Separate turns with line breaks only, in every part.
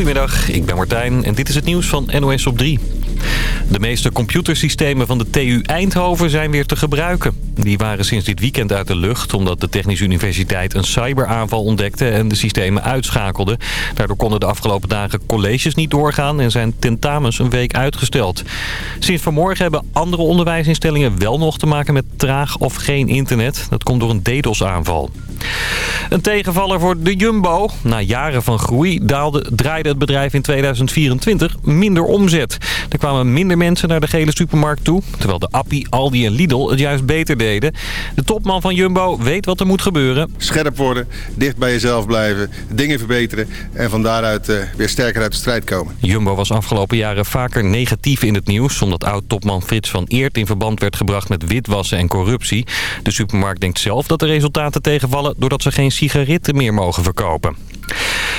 Goedemiddag, ik ben Martijn en dit is het nieuws van NOS op 3. De meeste computersystemen van de TU Eindhoven zijn weer te gebruiken. Die waren sinds dit weekend uit de lucht omdat de Technische Universiteit een cyberaanval ontdekte en de systemen uitschakelde. Daardoor konden de afgelopen dagen colleges niet doorgaan en zijn tentamens een week uitgesteld. Sinds vanmorgen hebben andere onderwijsinstellingen wel nog te maken met traag of geen internet. Dat komt door een DDoS-aanval. Een tegenvaller voor de Jumbo. Na jaren van groei daalde, draaide het bedrijf in 2024 minder omzet. Er kwamen minder mensen naar de gele supermarkt toe. Terwijl de Appie, Aldi en Lidl het juist beter deden. De topman van Jumbo weet wat er moet gebeuren.
Scherp worden, dicht bij jezelf blijven, dingen verbeteren... en van daaruit uh, weer sterker uit de strijd komen.
Jumbo was afgelopen jaren vaker negatief in het nieuws... omdat oud-topman Frits van Eert in verband werd gebracht met witwassen en corruptie. De supermarkt denkt zelf dat de resultaten tegenvallen... doordat ze geen sigaretten meer mogen verkopen.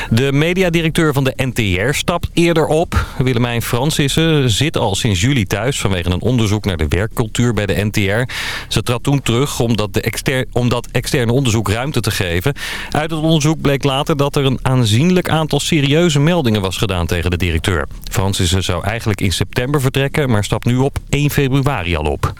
De mediadirecteur van de NTR stapt eerder op. Willemijn Francissen zit al sinds juli thuis vanwege een onderzoek naar de werkcultuur bij de NTR. Ze trad toen terug om dat, de om dat externe onderzoek ruimte te geven. Uit het onderzoek bleek later dat er een aanzienlijk aantal serieuze meldingen was gedaan tegen de directeur. Francissen zou eigenlijk in september vertrekken, maar stapt nu op 1 februari al op.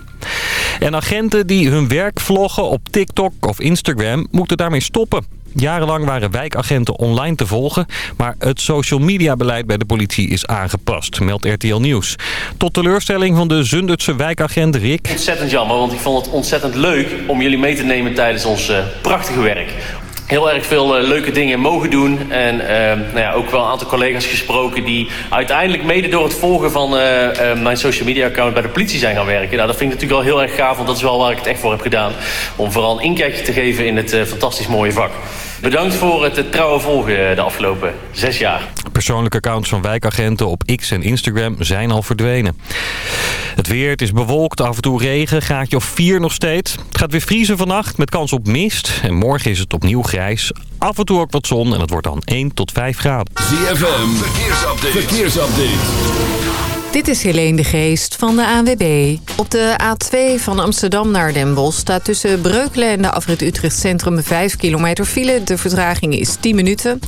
En agenten die hun werk vloggen op TikTok of Instagram moeten daarmee stoppen. Jarenlang waren wijkagenten online te volgen, maar het social media beleid bij de politie is aangepast, meldt RTL Nieuws. Tot teleurstelling van de Zundertse wijkagent Rick.
Ontzettend jammer, want ik vond het ontzettend leuk om jullie mee te nemen tijdens ons uh, prachtige werk heel erg veel uh, leuke dingen mogen doen. En uh, nou ja, ook wel een aantal collega's gesproken die uiteindelijk mede door het volgen van uh, mijn social media account bij de politie zijn gaan werken. Nou, dat vind ik natuurlijk wel heel erg gaaf, want dat is wel waar ik het echt voor heb gedaan. Om vooral een inkijkje te geven in het fantastisch mooie vak. Bedankt voor het trouwe volgen de afgelopen zes jaar.
Persoonlijke accounts van wijkagenten op X en Instagram zijn al verdwenen. Het weer, het is bewolkt, af en toe regen, gaatje of 4 nog steeds. Het gaat weer vriezen vannacht met kans op mist. En morgen is het opnieuw grijs. Af en toe ook wat zon en het wordt dan 1 tot 5 graden.
ZFM, verkeersupdate. verkeersupdate.
Dit is Helene de Geest van de ANWB. Op de A2 van Amsterdam naar Den Bosch staat tussen Breukelen en de afrit Utrecht Centrum 5 kilometer file. De vertraging is 10 minuten.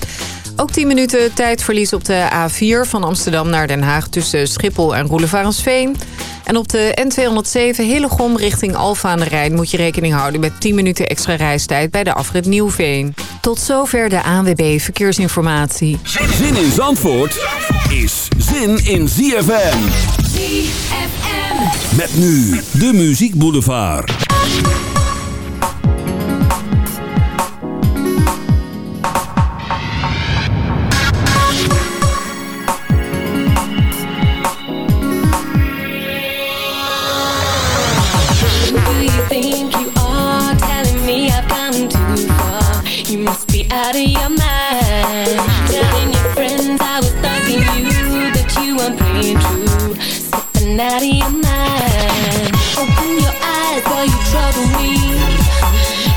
Ook 10 minuten tijdverlies op de A4 van Amsterdam naar Den Haag... tussen Schiphol en Roelevarensveen. En op de N207 Hillegom richting Alfa aan de Rijn... moet je rekening houden met 10 minuten extra reistijd bij de afrit Nieuwveen. Tot zover de ANWB Verkeersinformatie.
Zin in Zandvoort is zin in ZFM.
ZFM.
Met nu de Muziek Boulevard.
Out of your mind. Telling your friends I was thugging you, that you weren't playing true. Slipping out of your mind. Open your eyes, while you trouble me.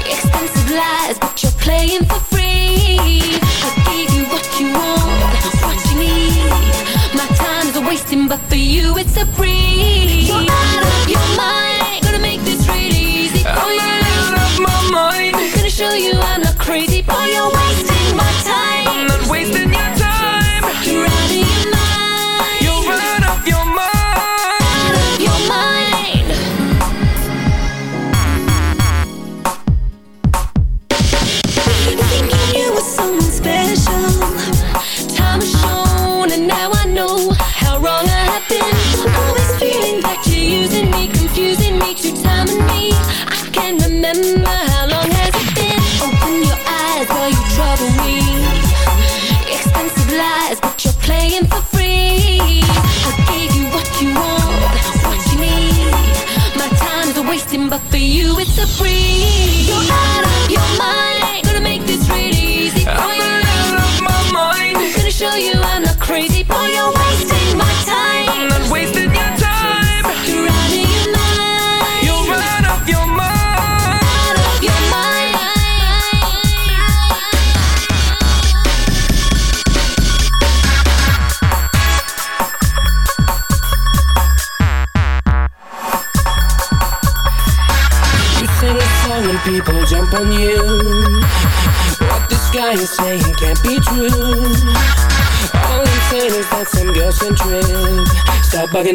Expensive lies, but you're playing for free. I gave you what you want, what you need. My time's a wasting, but for you it's a breeze. You're out of your mind. Gonna make this really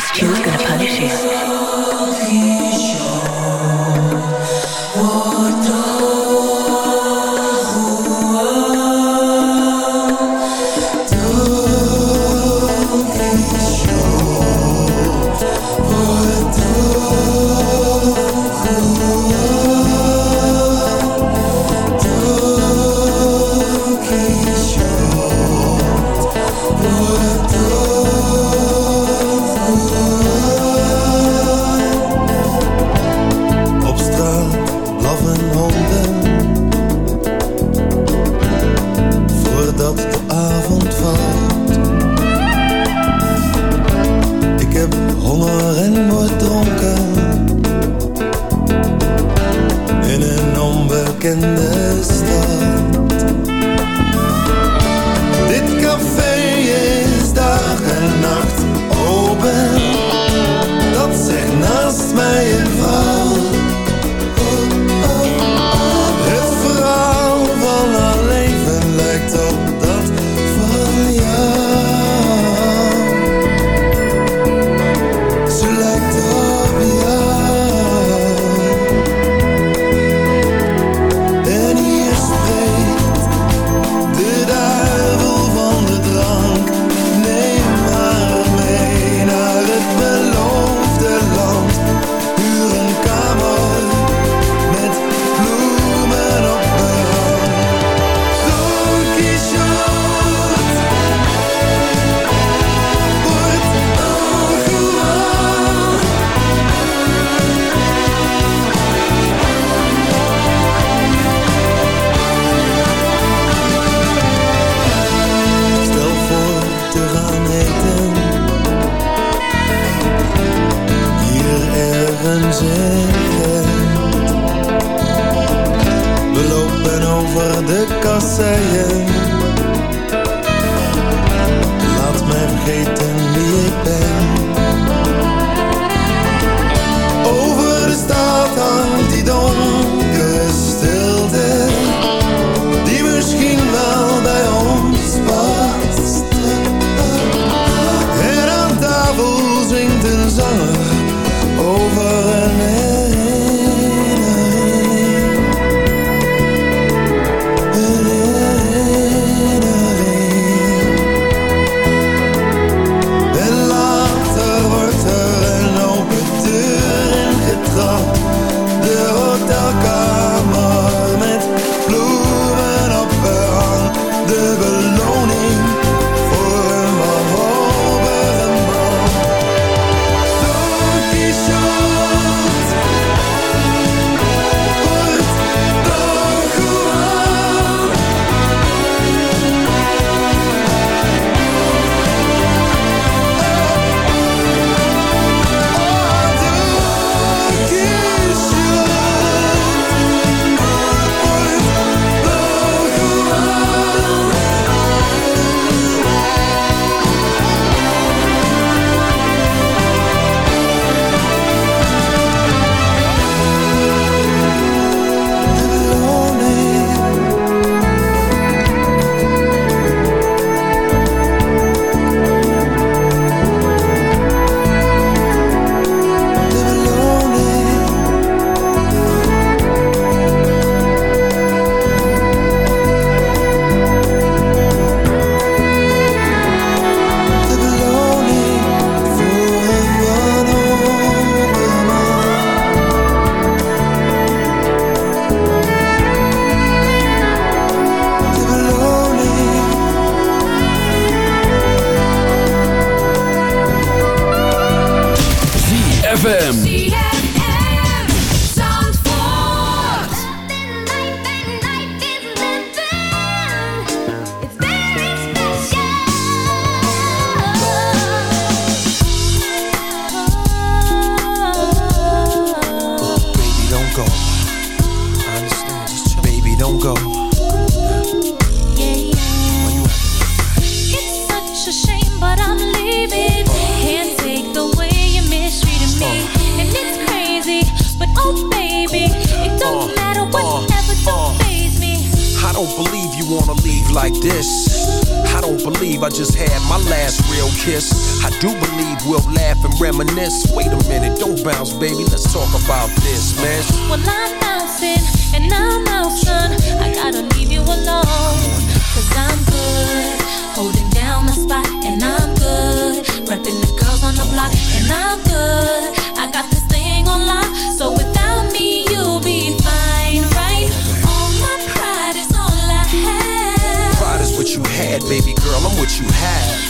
Christian. This,
man.
Well,
I'm bouncing and I'm out, son. I gotta leave you alone. Cause I'm good, holding down the spot, and I'm good. Repping the girls on the block, and I'm good. I got this thing on lock, so without me, you'll be fine, right? All my pride is all I have.
Pride is what you had, baby girl. I'm what you have.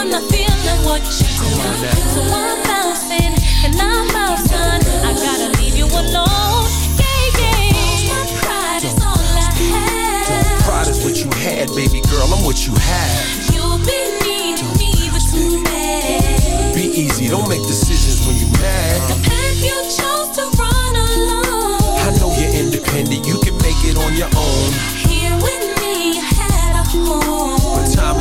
I'm not feeling what you do. So I'm bouncing and I'm son. I gotta leave you alone. Yeah, yeah. My pride is all I have.
Pride is what you had, baby girl, I'm what you have.
You'll be needing me, but too bad.
Be easy, don't make decisions when you're mad.
The path you chose to run alone.
I know you're independent, you can make it on your own.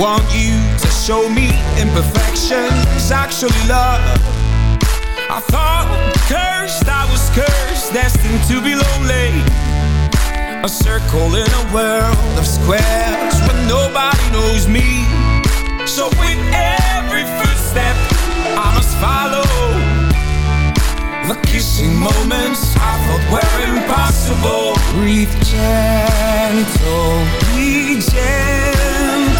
want you to
show me imperfections. Actually love. I thought cursed, I was cursed Destined to be lonely. A circle in a world of squares Where nobody knows me. So with every footstep I must follow. The kissing moments I thought were impossible. Breathe gentle, be gentle.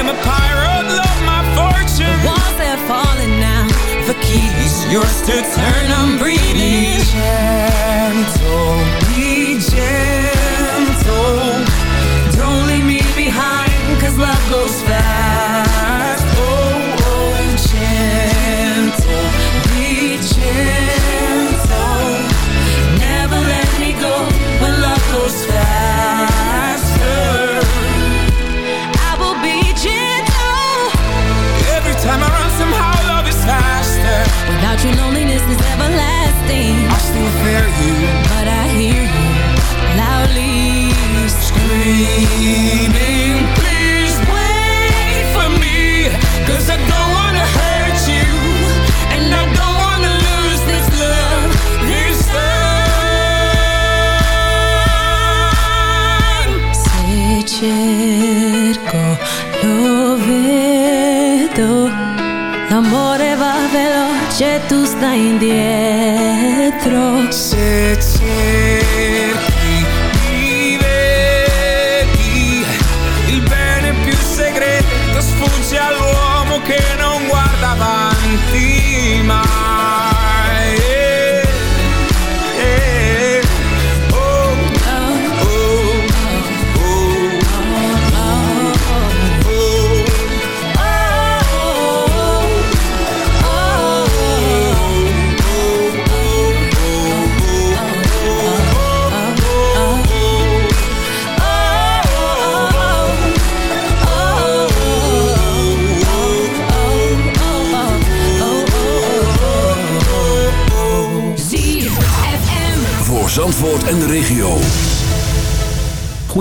I'm a pirate, love my fortune.
The walls have fallen now.
The keys yours to turn. I'm breathing. Be gentle, be gentle. Don't leave me behind, cause love goes fast.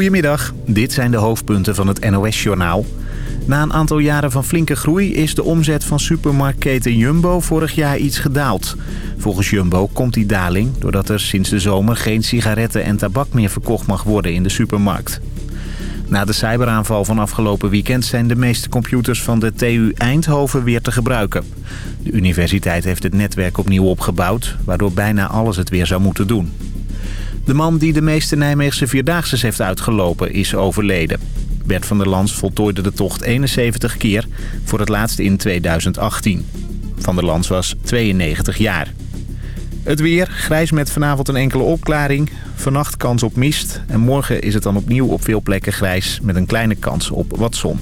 Goedemiddag, dit zijn de hoofdpunten van het NOS-journaal. Na een aantal jaren van flinke groei is de omzet van supermarktketen Jumbo vorig jaar iets gedaald. Volgens Jumbo komt die daling doordat er sinds de zomer geen sigaretten en tabak meer verkocht mag worden in de supermarkt. Na de cyberaanval van afgelopen weekend zijn de meeste computers van de TU Eindhoven weer te gebruiken. De universiteit heeft het netwerk opnieuw opgebouwd, waardoor bijna alles het weer zou moeten doen. De man die de meeste Nijmeegse Vierdaagses heeft uitgelopen is overleden. Bert van der Lans voltooide de tocht 71 keer, voor het laatst in 2018. Van der Lans was 92 jaar. Het weer, grijs met vanavond een enkele opklaring. Vannacht kans op mist. En morgen is het dan opnieuw op veel plekken grijs met een kleine kans op wat zon.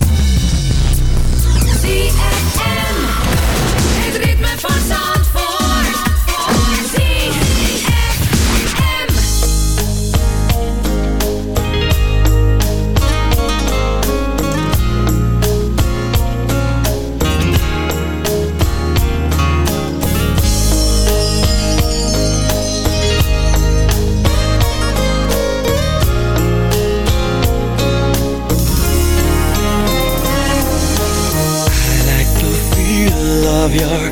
Of your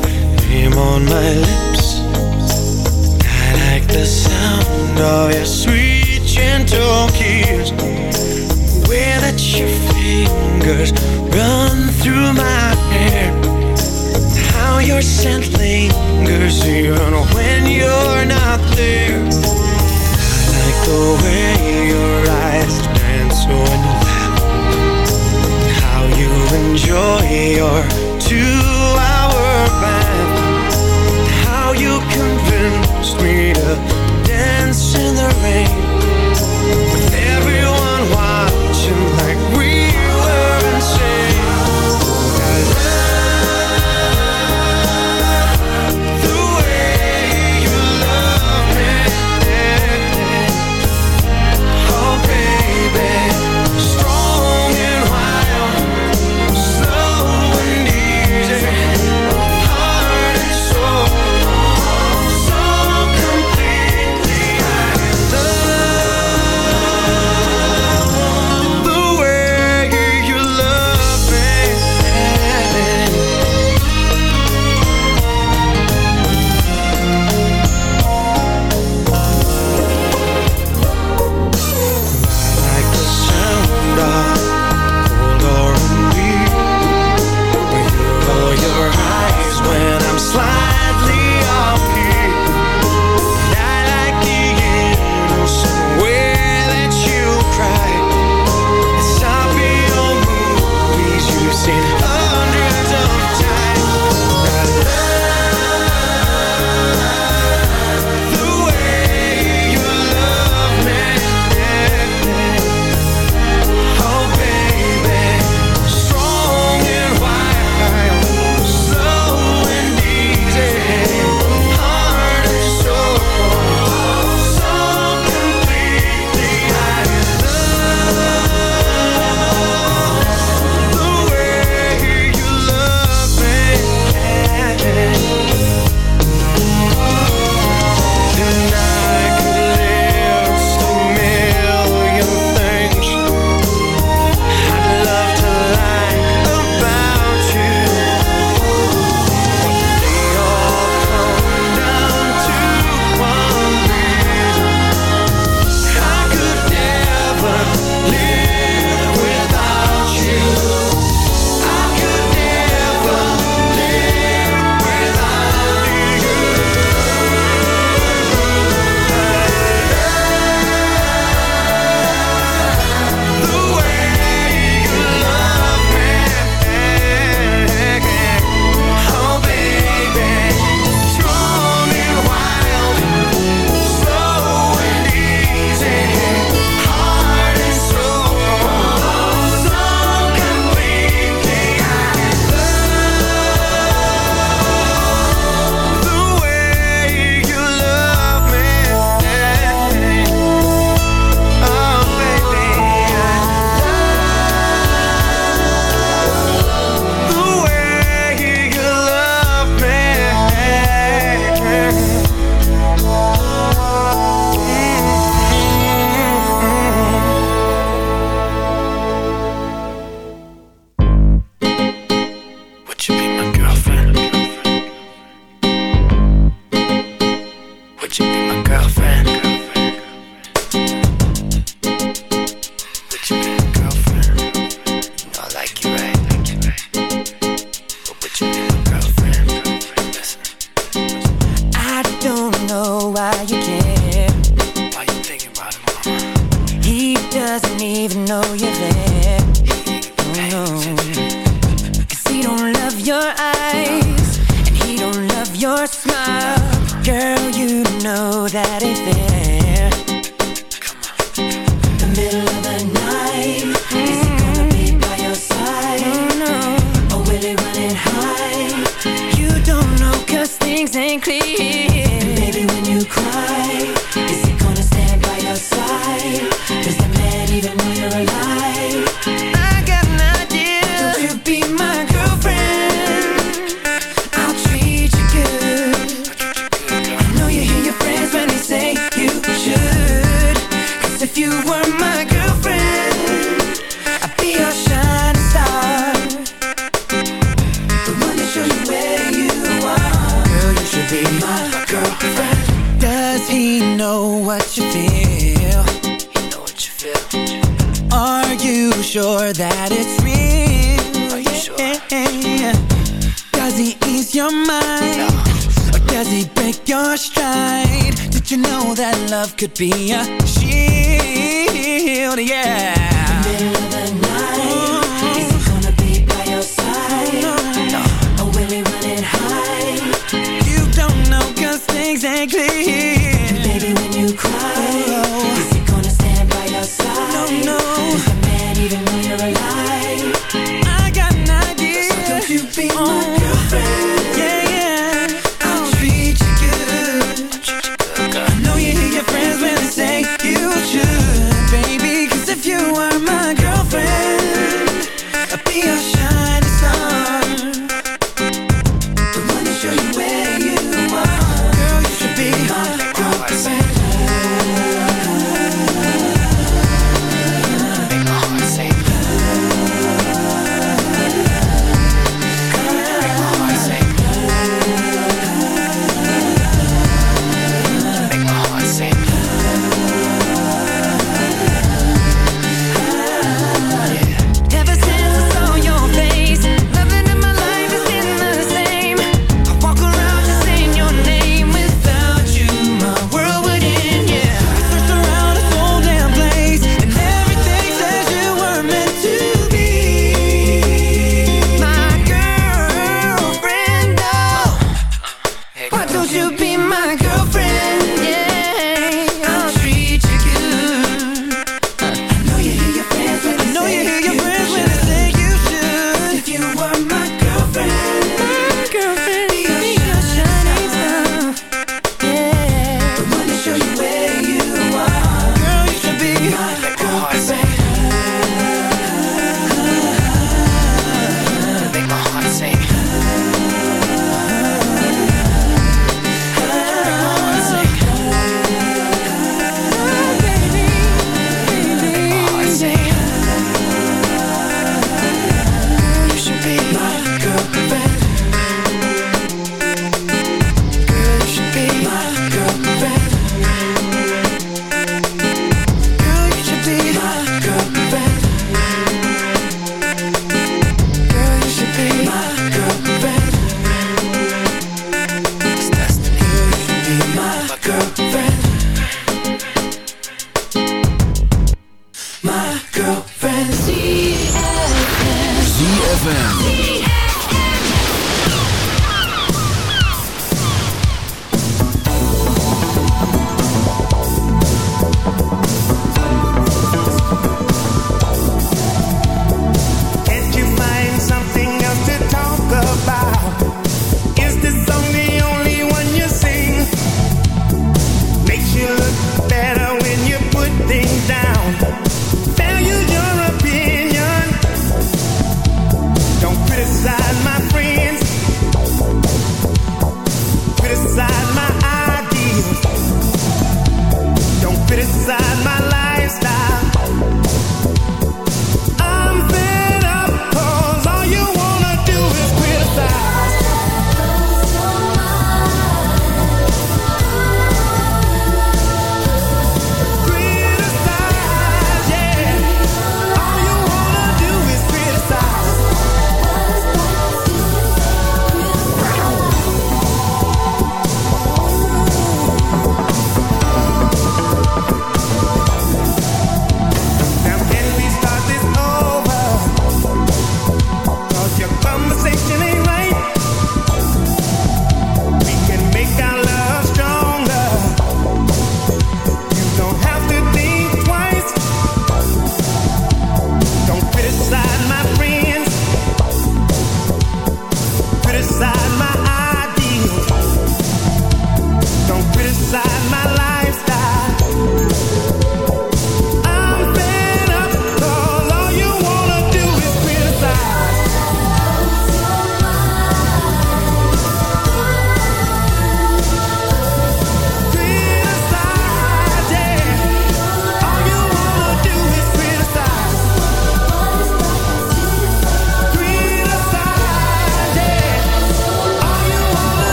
could be a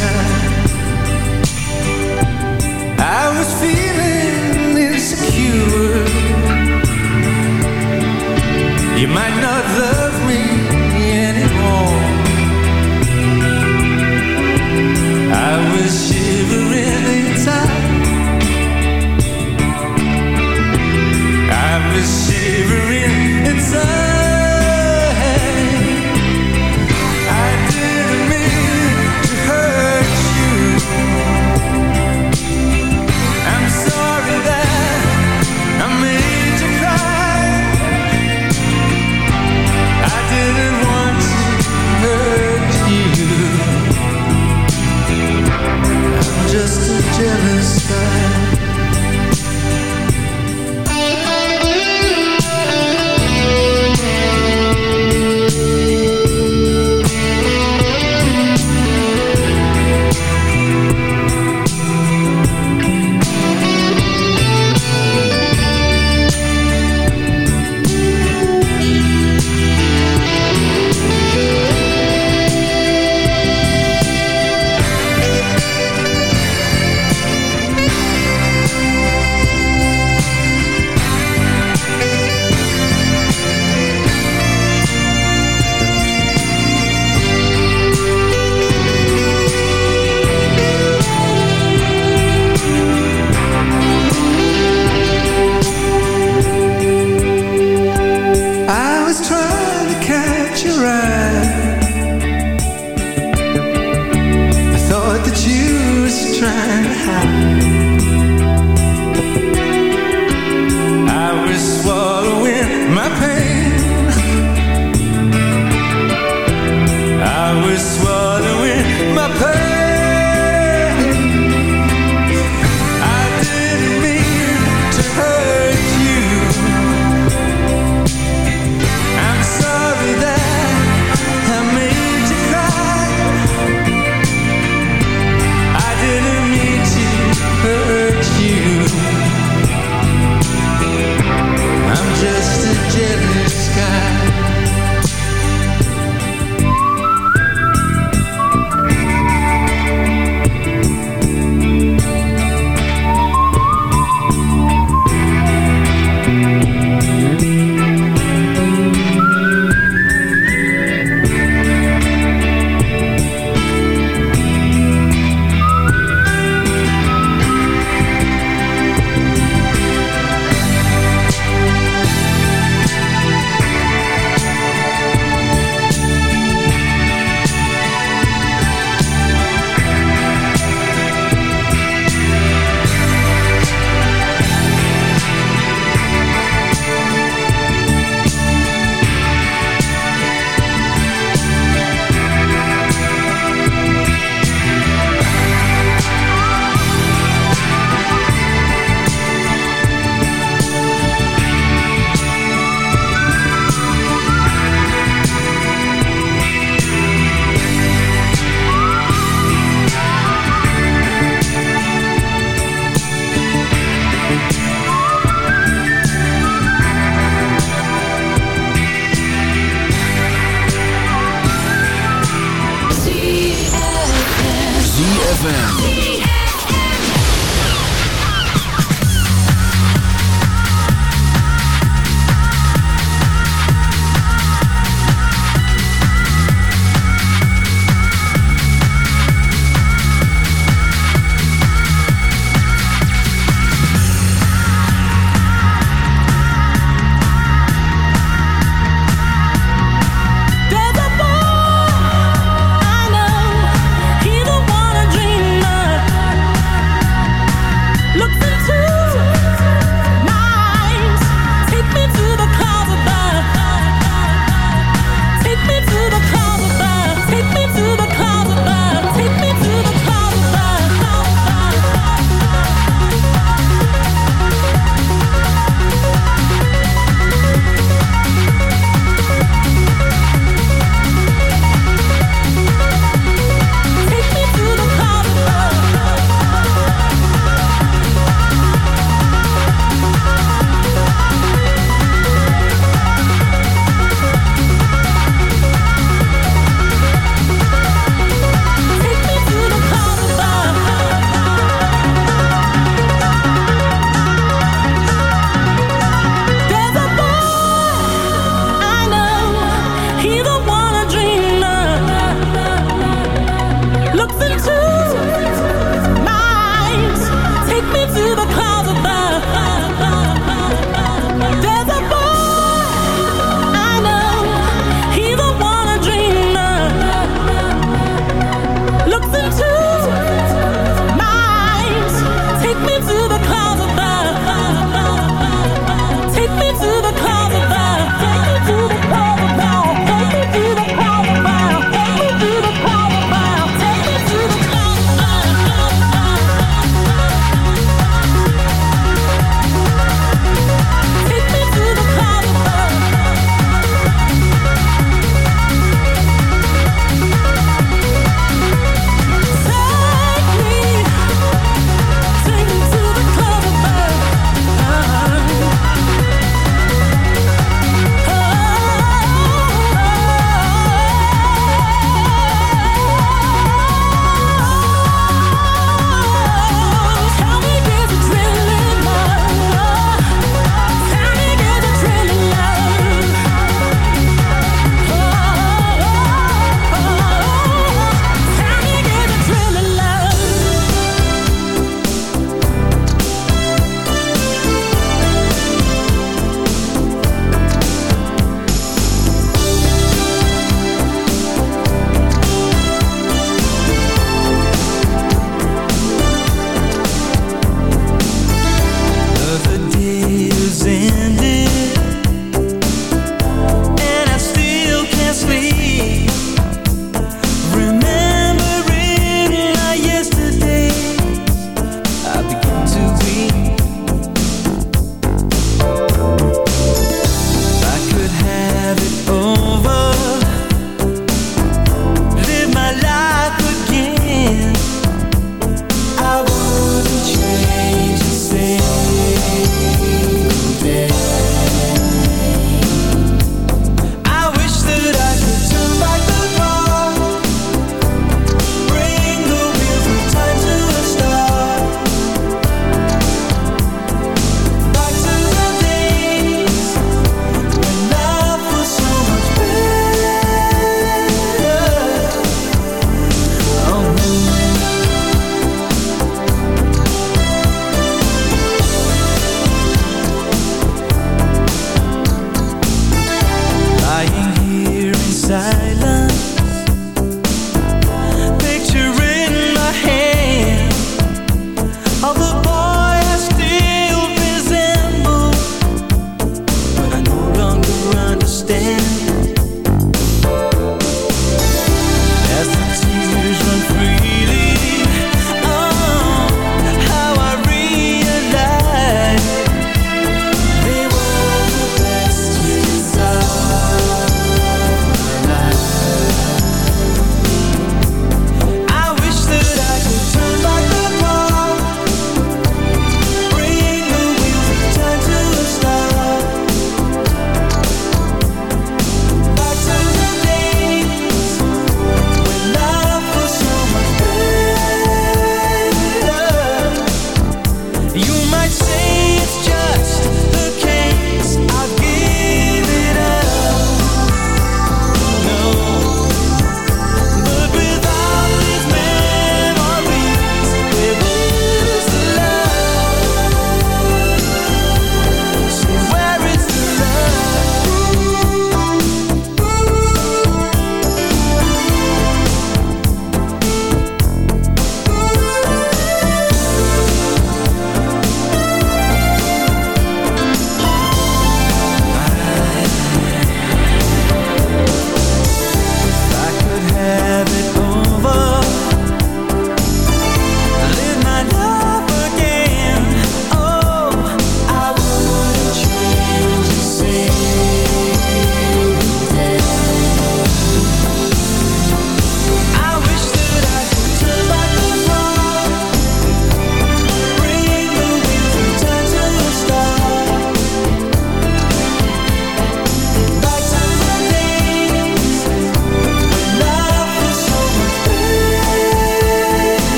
jealous